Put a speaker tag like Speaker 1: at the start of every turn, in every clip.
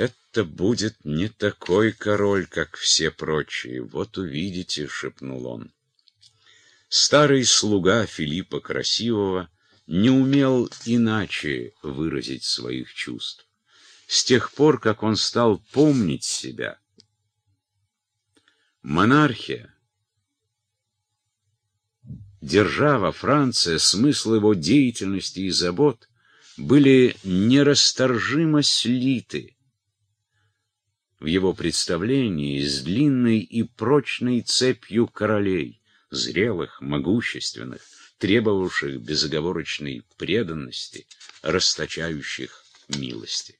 Speaker 1: «Это будет не такой король, как все прочие, вот увидите», — шепнул он. Старый слуга Филиппа Красивого не умел иначе выразить своих чувств. С тех пор, как он стал помнить себя, монархия, держава Франция, смысл его деятельности и забот были нерасторжимо слиты в его представлении с длинной и прочной цепью королей, зрелых, могущественных, требовавших безоговорочной преданности, расточающих милости.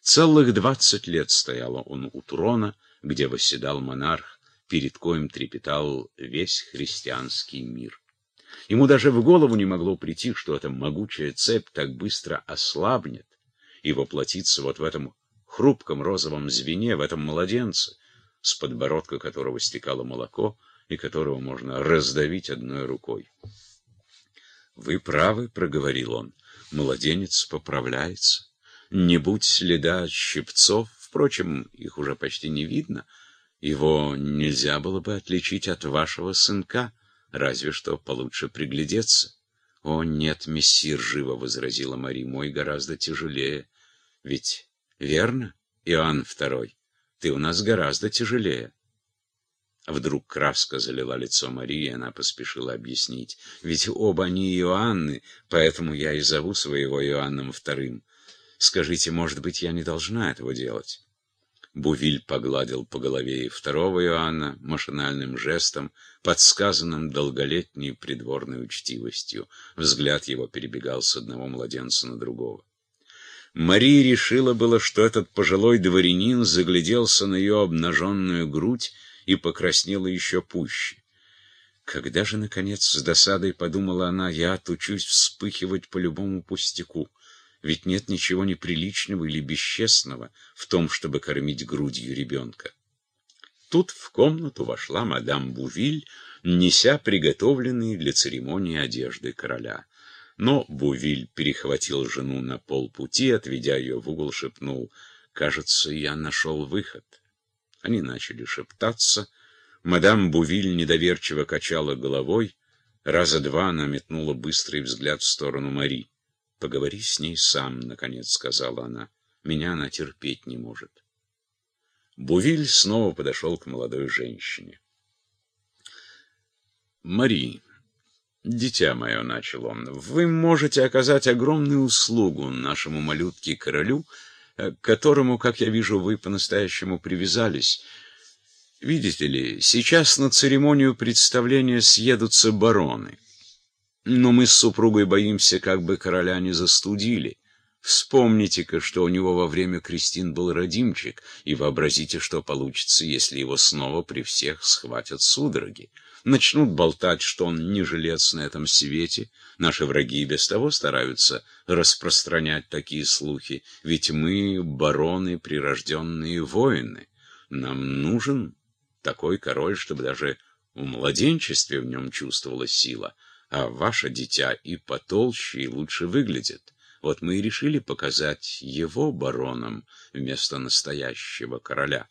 Speaker 1: Целых двадцать лет стоял он у трона, где восседал монарх, перед коем трепетал весь христианский мир. Ему даже в голову не могло прийти, что эта могучая цепь так быстро ослабнет и воплотится вот в этом хрупком розовом звене, в этом младенце, с подбородка которого стекало молоко и которого можно раздавить одной рукой. «Вы правы», — проговорил он, — «младенец поправляется. Не будь следа щипцов, впрочем, их уже почти не видно, его нельзя было бы отличить от вашего сынка» разве что получше приглядеться. — О, нет, мессир, — живо возразила Мари, — мой гораздо тяжелее. Ведь верно, Иоанн Второй, ты у нас гораздо тяжелее. Вдруг краска залила лицо Марии, и она поспешила объяснить. Ведь оба они Иоанны, поэтому я и зову своего Иоанном Вторым. Скажите, может быть, я не должна этого делать? Бувиль погладил по голове и второго Иоанна машинальным жестом, подсказанным долголетней придворной учтивостью. Взгляд его перебегал с одного младенца на другого. Мария решила было, что этот пожилой дворянин загляделся на ее обнаженную грудь и покраснела еще пуще. Когда же, наконец, с досадой подумала она, я отучусь вспыхивать по любому пустяку. Ведь нет ничего неприличного или бесчестного в том, чтобы кормить грудью ребенка. Тут в комнату вошла мадам Бувиль, неся приготовленные для церемонии одежды короля. Но Бувиль перехватил жену на полпути, отведя ее в угол, шепнул, «Кажется, я нашел выход». Они начали шептаться. Мадам Бувиль недоверчиво качала головой. Раза два она метнула быстрый взгляд в сторону Мари. «Поговори с ней сам», — наконец сказала она. «Меня она терпеть не может». Бувиль снова подошел к молодой женщине. «Мари, дитя мое», — начал он, — «вы можете оказать огромную услугу нашему малютке-королю, э, к которому, как я вижу, вы по-настоящему привязались. Видите ли, сейчас на церемонию представления съедутся бароны». Но мы с супругой боимся, как бы короля не застудили. Вспомните-ка, что у него во время крестин был родимчик, и вообразите, что получится, если его снова при всех схватят судороги. Начнут болтать, что он не жилец на этом свете. Наши враги и без того стараются распространять такие слухи, ведь мы — бароны, прирожденные воины. Нам нужен такой король, чтобы даже в младенчестве в нем чувствовалась сила — а ваше дитя и потолще, и лучше выглядит. Вот мы и решили показать его бароном вместо настоящего короля.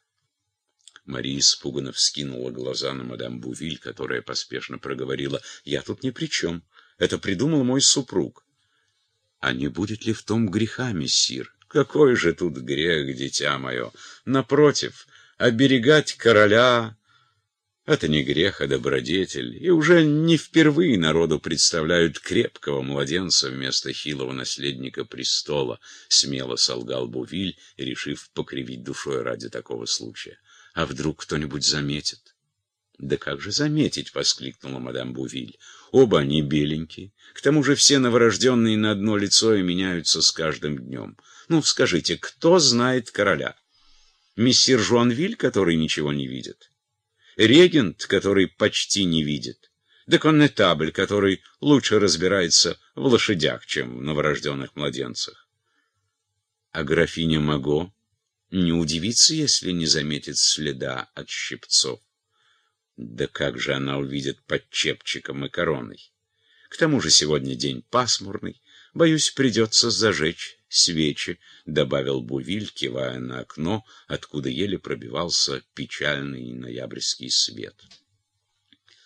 Speaker 1: Мария испуганно вскинула глаза на мадам Бувиль, которая поспешно проговорила, «Я тут ни при чем. Это придумал мой супруг». «А не будет ли в том греха, мессир?» «Какой же тут грех, дитя мое? Напротив, оберегать короля это не грех, а добродетель, и уже не впервые народу представляют крепкого младенца вместо хилого наследника престола, смело солгал Бувиль, решив покривить душой ради такого случая. А вдруг кто-нибудь заметит? «Да как же заметить?» — воскликнула мадам Бувиль. «Оба они беленькие. К тому же все новорожденные на одно лицо и меняются с каждым днем. Ну, скажите, кто знает короля? Мессир Жуанвиль, который ничего не видит?» регент, который почти не видит, деконнетабль, который лучше разбирается в лошадях, чем в новорожденных младенцах. А графиня Маго не удивится, если не заметит следа от щипцов. Да как же она увидит под чепчиком и короной? К тому же сегодня день пасмурный, боюсь, придется зажечь свечи, — добавил Бувиль, кивая на окно, откуда еле пробивался печальный ноябрьский свет.